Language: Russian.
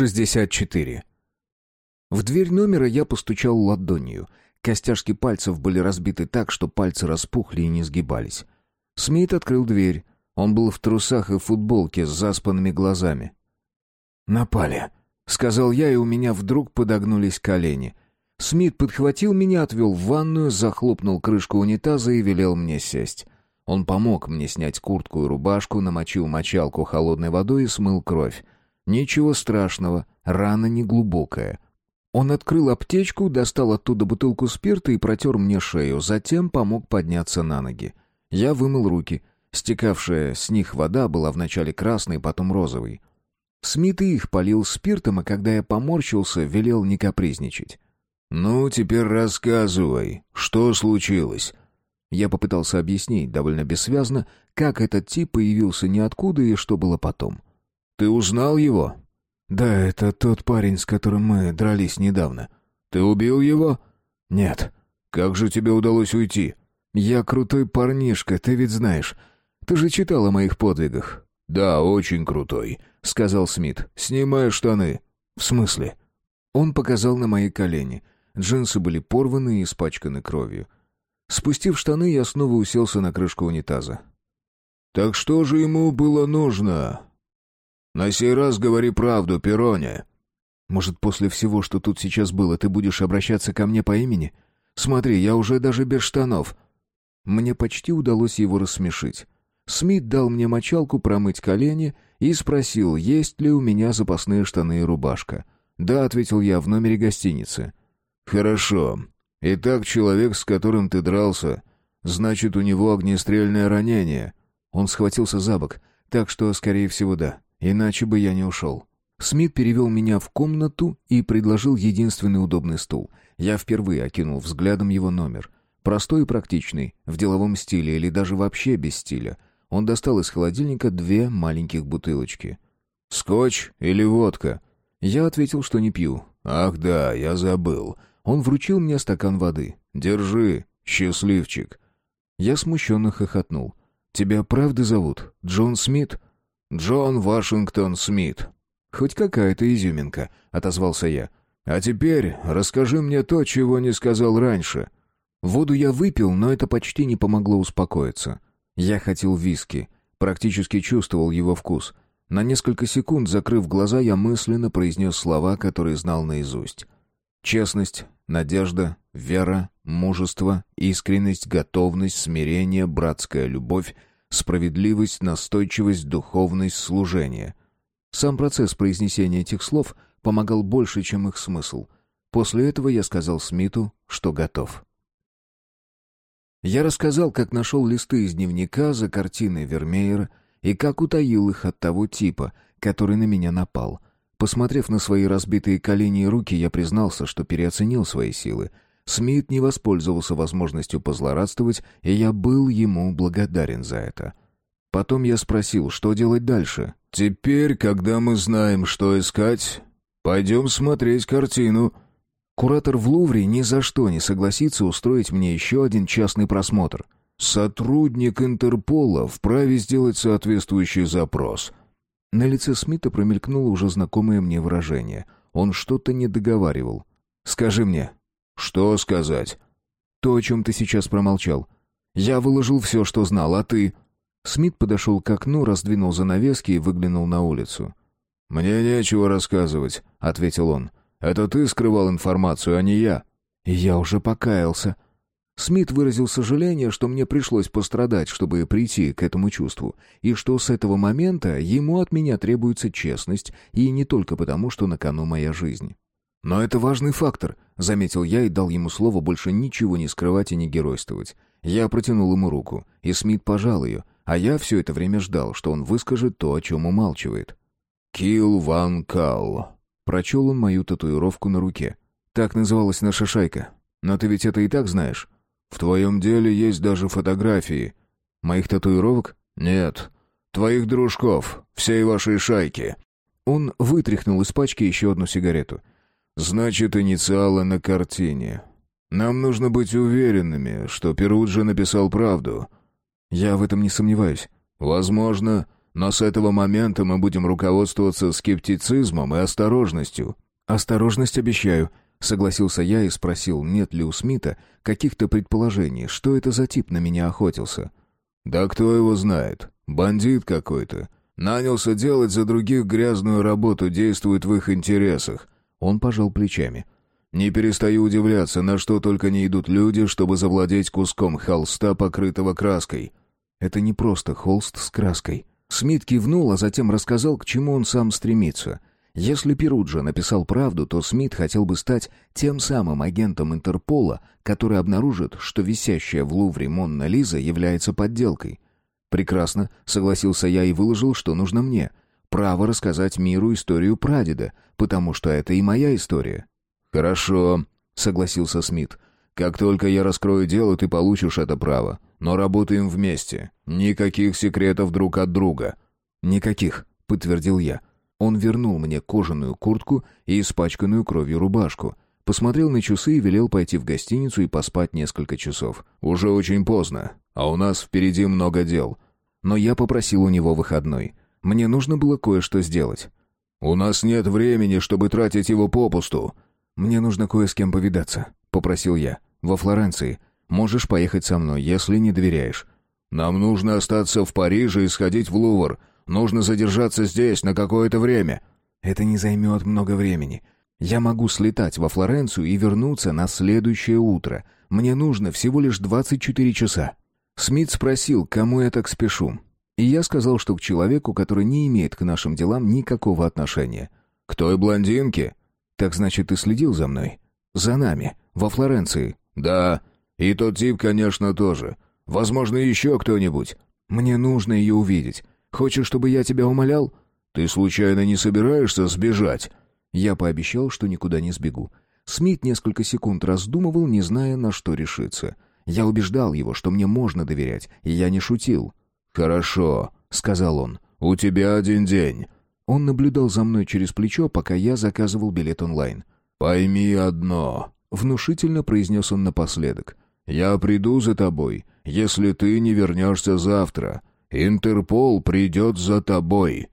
64. В дверь номера я постучал ладонью. Костяшки пальцев были разбиты так, что пальцы распухли и не сгибались. Смит открыл дверь. Он был в трусах и футболке с заспанными глазами. «Напали», — сказал я, и у меня вдруг подогнулись колени. Смит подхватил меня, отвел в ванную, захлопнул крышку унитаза и велел мне сесть. Он помог мне снять куртку и рубашку, намочил мочалку холодной водой и смыл кровь. Ничего страшного, рана неглубокая. Он открыл аптечку, достал оттуда бутылку спирта и протер мне шею, затем помог подняться на ноги. Я вымыл руки. Стекавшая с них вода была вначале красной, потом розовой. Смит и их полил спиртом, и когда я поморщился, велел не капризничать. «Ну, теперь рассказывай, что случилось?» Я попытался объяснить довольно бессвязно, как этот тип появился ниоткуда и что было потом. Ты узнал его? Да, это тот парень, с которым мы дрались недавно. Ты убил его? Нет. Как же тебе удалось уйти? Я крутой парнишка, ты ведь знаешь. Ты же читал о моих подвигах. Да, очень крутой, сказал Смит. Снимай штаны. В смысле? Он показал на мои колени. Джинсы были порваны и испачканы кровью. Спустив штаны, я снова уселся на крышку унитаза. «Так что же ему было нужно?» На сей раз говори правду, Пероне. Может, после всего, что тут сейчас было, ты будешь обращаться ко мне по имени? Смотри, я уже даже без штанов. Мне почти удалось его рассмешить. Смит дал мне мочалку промыть колени и спросил, есть ли у меня запасные штаны и рубашка. «Да», — ответил я, — «в номере гостиницы». «Хорошо. Итак, человек, с которым ты дрался, значит, у него огнестрельное ранение». Он схватился за бок, так что, скорее всего, да. Иначе бы я не ушел. Смит перевел меня в комнату и предложил единственный удобный стул. Я впервые окинул взглядом его номер. Простой и практичный, в деловом стиле или даже вообще без стиля. Он достал из холодильника две маленьких бутылочки. «Скотч или водка?» Я ответил, что не пью. «Ах да, я забыл». Он вручил мне стакан воды. «Держи, счастливчик». Я смущенно хохотнул. «Тебя правда зовут? Джон Смит?» Джон Вашингтон Смит. Хоть какая-то изюминка, отозвался я. А теперь расскажи мне то, чего не сказал раньше. Воду я выпил, но это почти не помогло успокоиться. Я хотел виски, практически чувствовал его вкус. На несколько секунд, закрыв глаза, я мысленно произнес слова, которые знал наизусть. Честность, надежда, вера, мужество, искренность, готовность, смирение, братская любовь — справедливость, настойчивость, духовность, служение. Сам процесс произнесения этих слов помогал больше, чем их смысл. После этого я сказал Смиту, что готов. Я рассказал, как нашел листы из дневника за картиной Вермеера и как утаил их от того типа, который на меня напал. Посмотрев на свои разбитые колени и руки, я признался, что переоценил свои силы — Смит не воспользовался возможностью позлорадствовать, и я был ему благодарен за это. Потом я спросил, что делать дальше. «Теперь, когда мы знаем, что искать, пойдем смотреть картину». Куратор в Лувре ни за что не согласится устроить мне еще один частный просмотр. Сотрудник Интерпола вправе сделать соответствующий запрос. На лице Смита промелькнуло уже знакомое мне выражение. Он что-то не договаривал. «Скажи мне, «Что сказать?» «То, о чем ты сейчас промолчал. Я выложил все, что знал, а ты...» Смит подошел к окну, раздвинул занавески и выглянул на улицу. «Мне нечего рассказывать», — ответил он. «Это ты скрывал информацию, а не я». Я уже покаялся. Смит выразил сожаление, что мне пришлось пострадать, чтобы прийти к этому чувству, и что с этого момента ему от меня требуется честность, и не только потому, что на кону моя жизнь. «Но это важный фактор», — заметил я и дал ему слово больше ничего не скрывать и не геройствовать. Я протянул ему руку, и Смит пожал ее, а я все это время ждал, что он выскажет то, о чем умалчивает. «Килл Ван Калл», — прочел он мою татуировку на руке. Так называлась наша шайка. Но ты ведь это и так знаешь. В твоем деле есть даже фотографии. Моих татуировок? Нет. Твоих дружков, всей вашей шайки. Он вытряхнул из пачки еще одну сигарету. Значит, инициалы на картине. Нам нужно быть уверенными, что Перуджи написал правду. Я в этом не сомневаюсь. Возможно, Но с этого момента мы будем руководствоваться скептицизмом и осторожностью». «Осторожность обещаю», — согласился я и спросил, нет ли у Смита каких-то предположений, что это за тип на меня охотился. «Да кто его знает? Бандит какой-то. Нанялся делать за других грязную работу, действует в их интересах». Он пожал плечами. «Не перестаю удивляться, на что только не идут люди, чтобы завладеть куском холста, покрытого краской». «Это не просто холст с краской». Смит кивнул, а затем рассказал, к чему он сам стремится. Если Перуджа написал правду, то Смит хотел бы стать тем самым агентом Интерпола, который обнаружит, что висящая в Лувре Монна Лиза является подделкой. «Прекрасно», — согласился я и выложил, что нужно мне. Право рассказать миру историю прадеда, потому что это и моя история. «Хорошо», — согласился Смит. «Как только я раскрою дело, ты получишь это право. Но работаем вместе. Никаких секретов друг от друга». «Никаких», — подтвердил я. Он вернул мне кожаную куртку и испачканную кровью рубашку. Посмотрел на часы и велел пойти в гостиницу и поспать несколько часов. «Уже очень поздно, а у нас впереди много дел». Но я попросил у него выходной. Мне нужно было кое-что сделать. «У нас нет времени, чтобы тратить его попусту». «Мне нужно кое с кем повидаться», — попросил я. «Во Флоренции. Можешь поехать со мной, если не доверяешь». «Нам нужно остаться в Париже и сходить в Лувр. Нужно задержаться здесь на какое-то время». «Это не займет много времени. Я могу слетать во Флоренцию и вернуться на следующее утро. Мне нужно всего лишь 24 часа». Смит спросил, кому я так спешу. И я сказал, что к человеку, который не имеет к нашим делам никакого отношения. «К той блондинке?» «Так значит, ты следил за мной?» «За нами, во Флоренции». «Да, и тот тип, конечно, тоже. Возможно, еще кто-нибудь». «Мне нужно ее увидеть. Хочешь, чтобы я тебя умолял?» «Ты случайно не собираешься сбежать?» Я пообещал, что никуда не сбегу. Смит несколько секунд раздумывал, не зная, на что решиться. Я убеждал его, что мне можно доверять, и я не шутил. «Хорошо», — сказал он. «У тебя один день». Он наблюдал за мной через плечо, пока я заказывал билет онлайн. «Пойми одно», — внушительно произнес он напоследок. «Я приду за тобой, если ты не вернешься завтра. Интерпол придет за тобой».